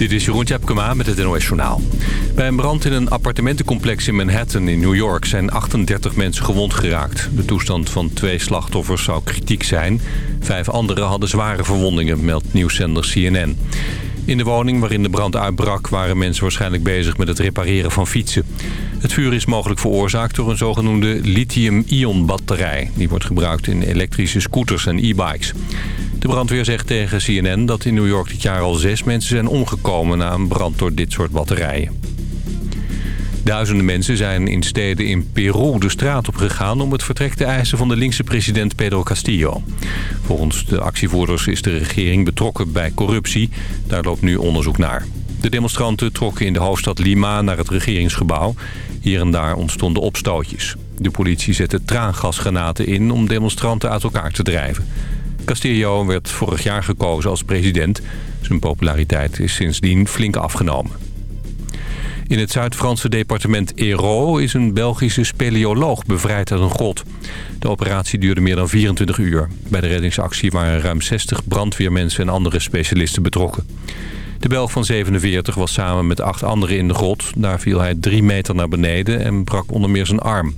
Dit is Jeroen Tjepkema met het NOS Journaal. Bij een brand in een appartementencomplex in Manhattan in New York... zijn 38 mensen gewond geraakt. De toestand van twee slachtoffers zou kritiek zijn. Vijf anderen hadden zware verwondingen, meldt nieuwszender CNN. In de woning waarin de brand uitbrak... waren mensen waarschijnlijk bezig met het repareren van fietsen. Het vuur is mogelijk veroorzaakt door een zogenoemde lithium-ion batterij. Die wordt gebruikt in elektrische scooters en e-bikes. Brandweer zegt tegen CNN dat in New York dit jaar al zes mensen zijn omgekomen... na een brand door dit soort batterijen. Duizenden mensen zijn in steden in Peru de straat op gegaan... om het vertrek te eisen van de linkse president Pedro Castillo. Volgens de actievoerders is de regering betrokken bij corruptie. Daar loopt nu onderzoek naar. De demonstranten trokken in de hoofdstad Lima naar het regeringsgebouw. Hier en daar ontstonden opstootjes. De politie zette traangasgranaten in om demonstranten uit elkaar te drijven. Castillo werd vorig jaar gekozen als president. Zijn populariteit is sindsdien flink afgenomen. In het Zuid-Franse departement Hérault is een Belgische speleoloog bevrijd uit een grot. De operatie duurde meer dan 24 uur. Bij de reddingsactie waren ruim 60 brandweermensen en andere specialisten betrokken. De Belg van 47 was samen met acht anderen in de grot. Daar viel hij drie meter naar beneden en brak onder meer zijn arm.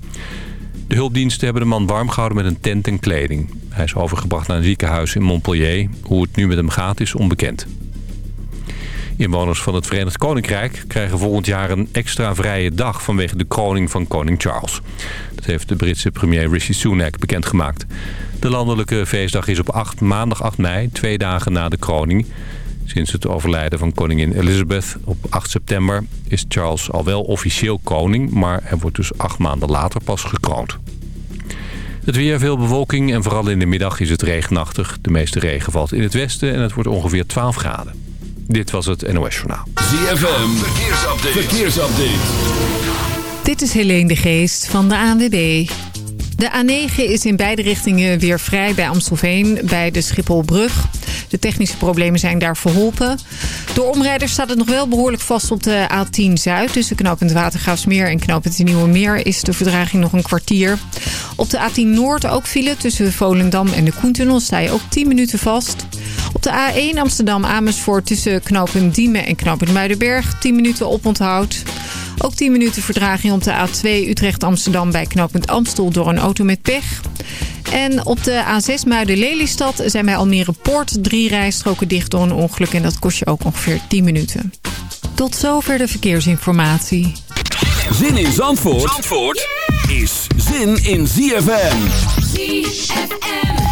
De hulpdiensten hebben de man warm gehouden met een tent en kleding. Hij is overgebracht naar een ziekenhuis in Montpellier. Hoe het nu met hem gaat is onbekend. Inwoners van het Verenigd Koninkrijk krijgen volgend jaar een extra vrije dag vanwege de kroning van koning Charles. Dat heeft de Britse premier Rishi Sunak bekendgemaakt. De landelijke feestdag is op 8, maandag 8 mei, twee dagen na de kroning. Sinds het overlijden van koningin Elizabeth op 8 september is Charles al wel officieel koning, maar hij wordt dus acht maanden later pas gekroond. Het weer, veel bewolking en vooral in de middag is het regenachtig. De meeste regen valt in het westen en het wordt ongeveer 12 graden. Dit was het NOS Journaal. ZFM, verkeersupdate. verkeersupdate. Dit is Helene de Geest van de ANWB. De A9 is in beide richtingen weer vrij bij Amstelveen, bij de Schipholbrug. De technische problemen zijn daar verholpen. Door omrijders staat het nog wel behoorlijk vast op de A10 Zuid. Tussen knooppunt Watergraafsmeer en knooppunt Nieuwe Meer is de verdraging nog een kwartier. Op de A10 Noord ook file tussen Volendam en de Koentunnel sta je ook 10 minuten vast. Op de A1 Amsterdam-Amersfoort tussen knooppunt Diemen en knooppunt Muidenberg 10 minuten oponthoud. Ook 10 minuten verdraging op de A2 Utrecht-Amsterdam bij knooppunt Amstel door een auto met pech. En op de A6 Muiden-Lelystad zijn bij Almere Poort drie rijstroken dicht door een ongeluk. En dat kost je ook ongeveer 10 minuten. Tot zover de verkeersinformatie. Zin in Zandvoort, Zandvoort is zin in ZFM. ZFM.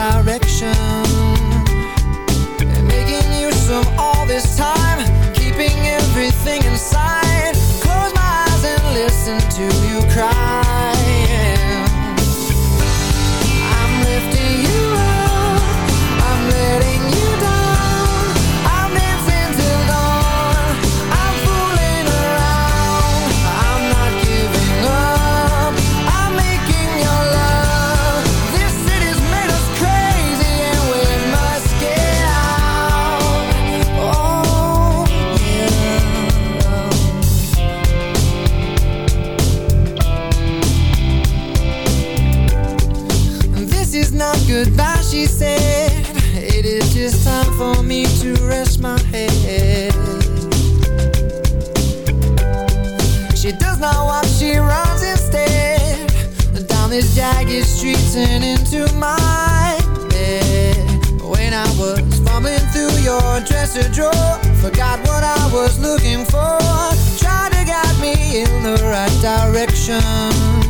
direction. And making use of all this time. Your streets and into my bed When I was fumbling through your dresser drawer Forgot what I was looking for. Tried to guide me in the right direction.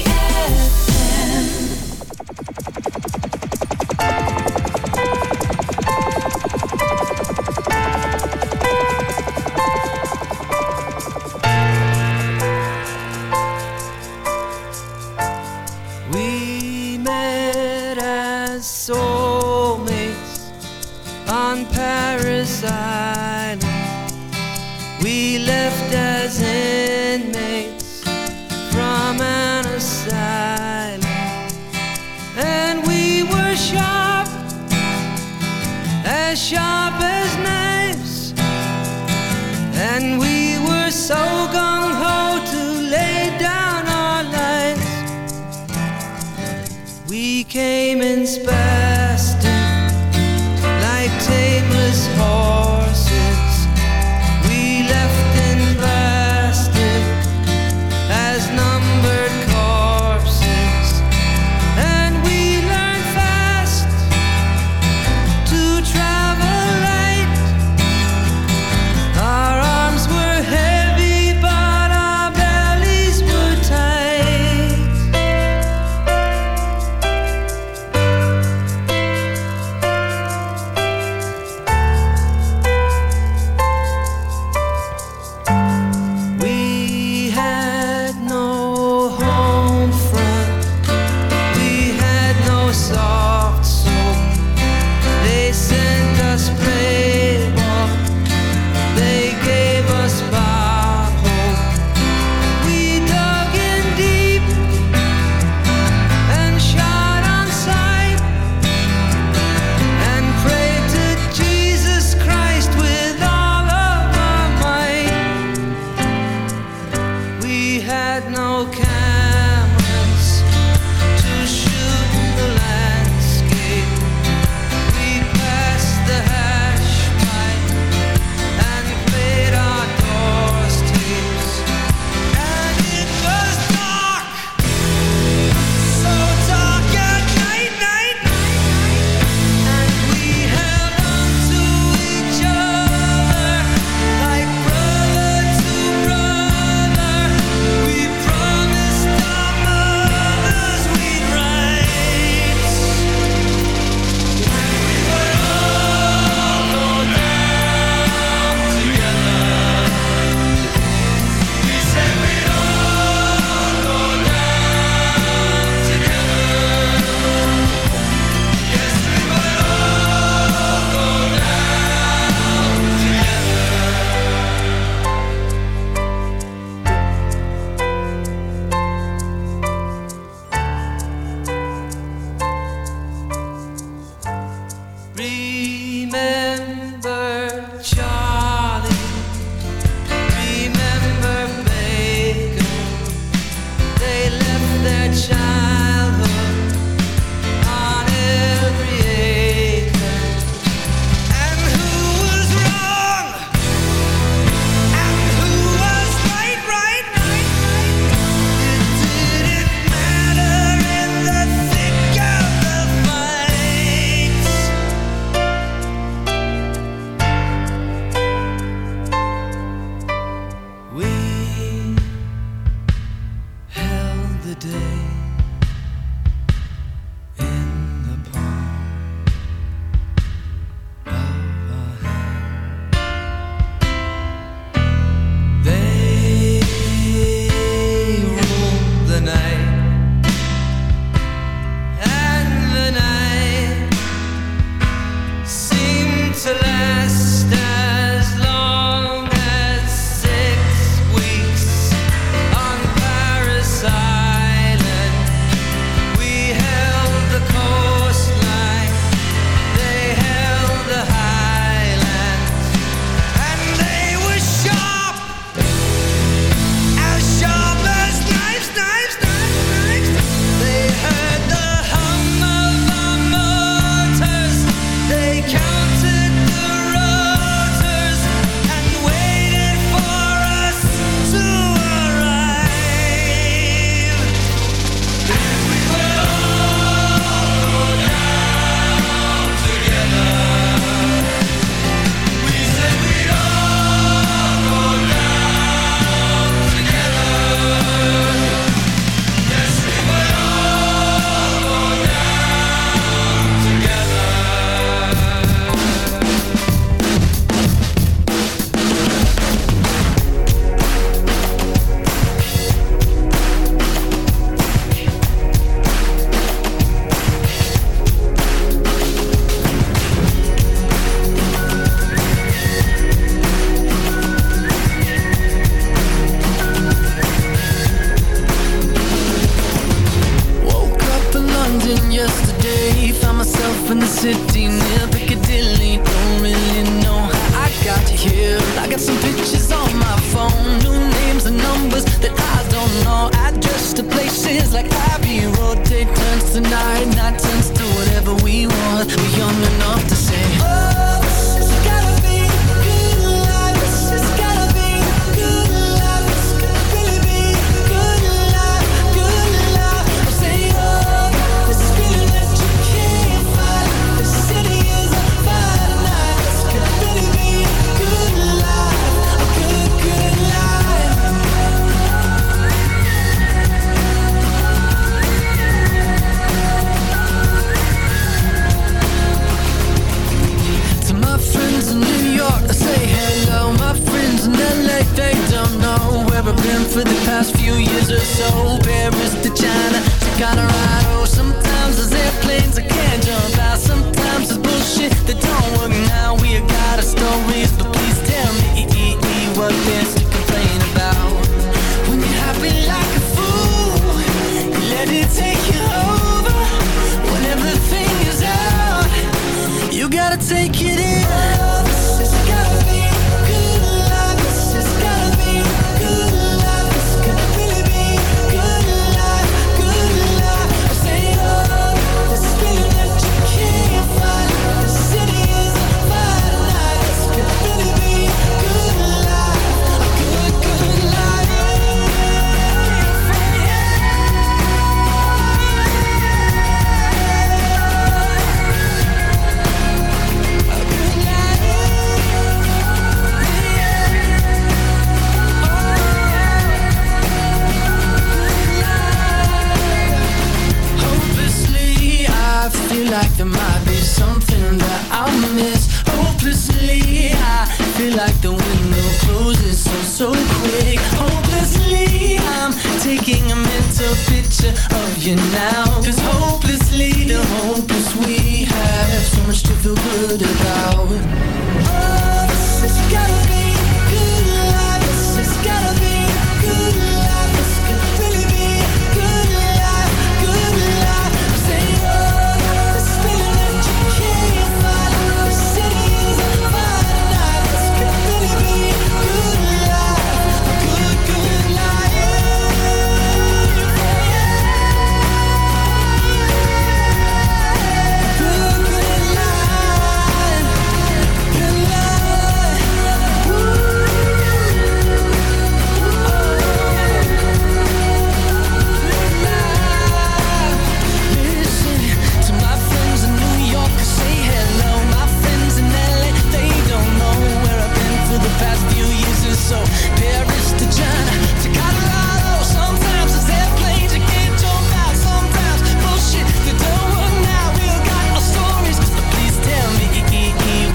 take you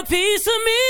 a piece of me.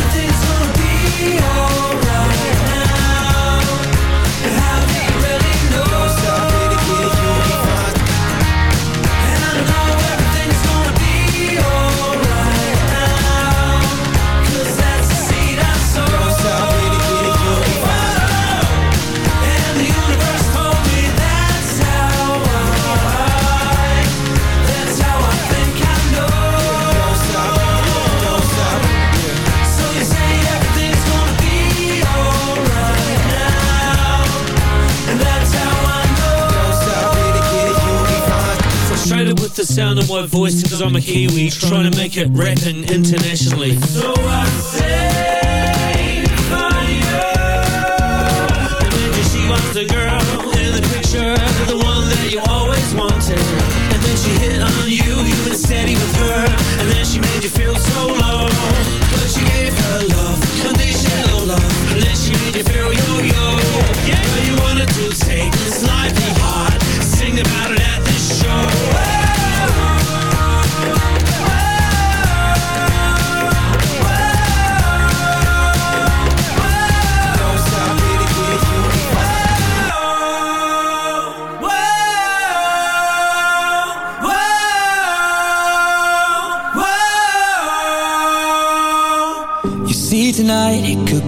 the sound of my voice cause I'm a Kiwi Trying to make it rapping internationally. So I say, fire Imagine she wants the girl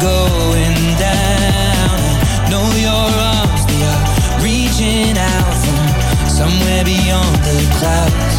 going down. I know your arms, they are reaching out from somewhere beyond the clouds.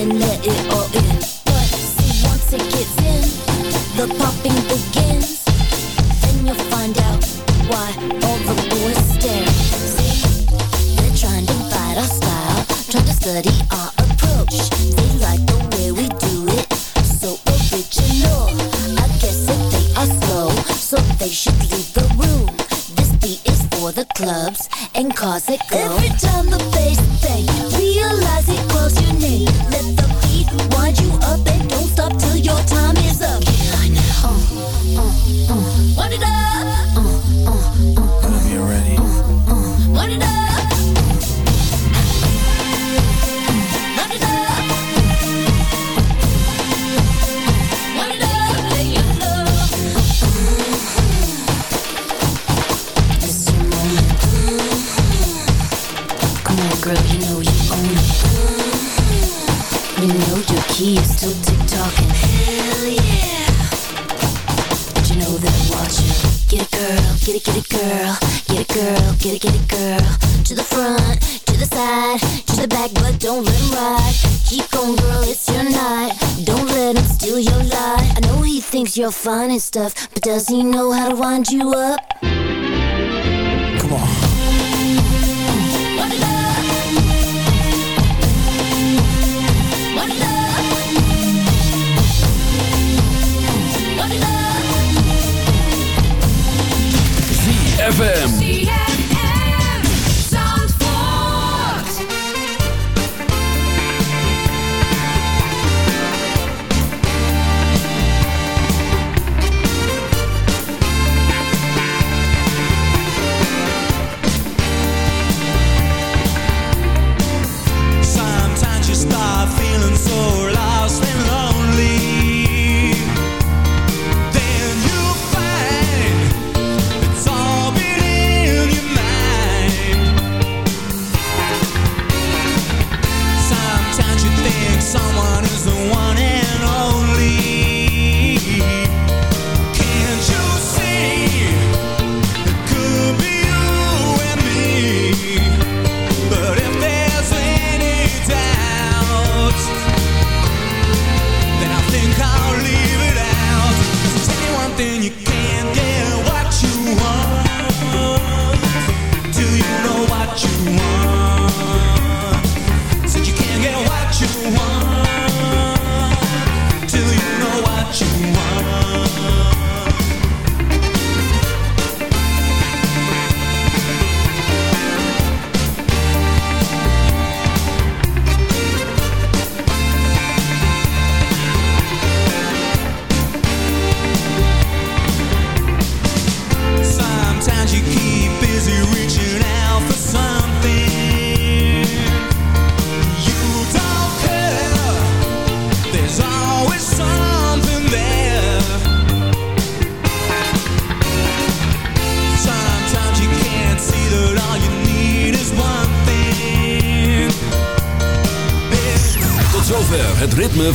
and let it all in. But see, once it gets in, the popping begins. Then you'll find out why all the boys stare. See, they're trying to fight our style, trying to study our approach. They like the way we do it, so original. I guess if they are slow, so they should leave the room. This beat is for the clubs and cause it go. Every time the stuff, but does he know how to wind you up?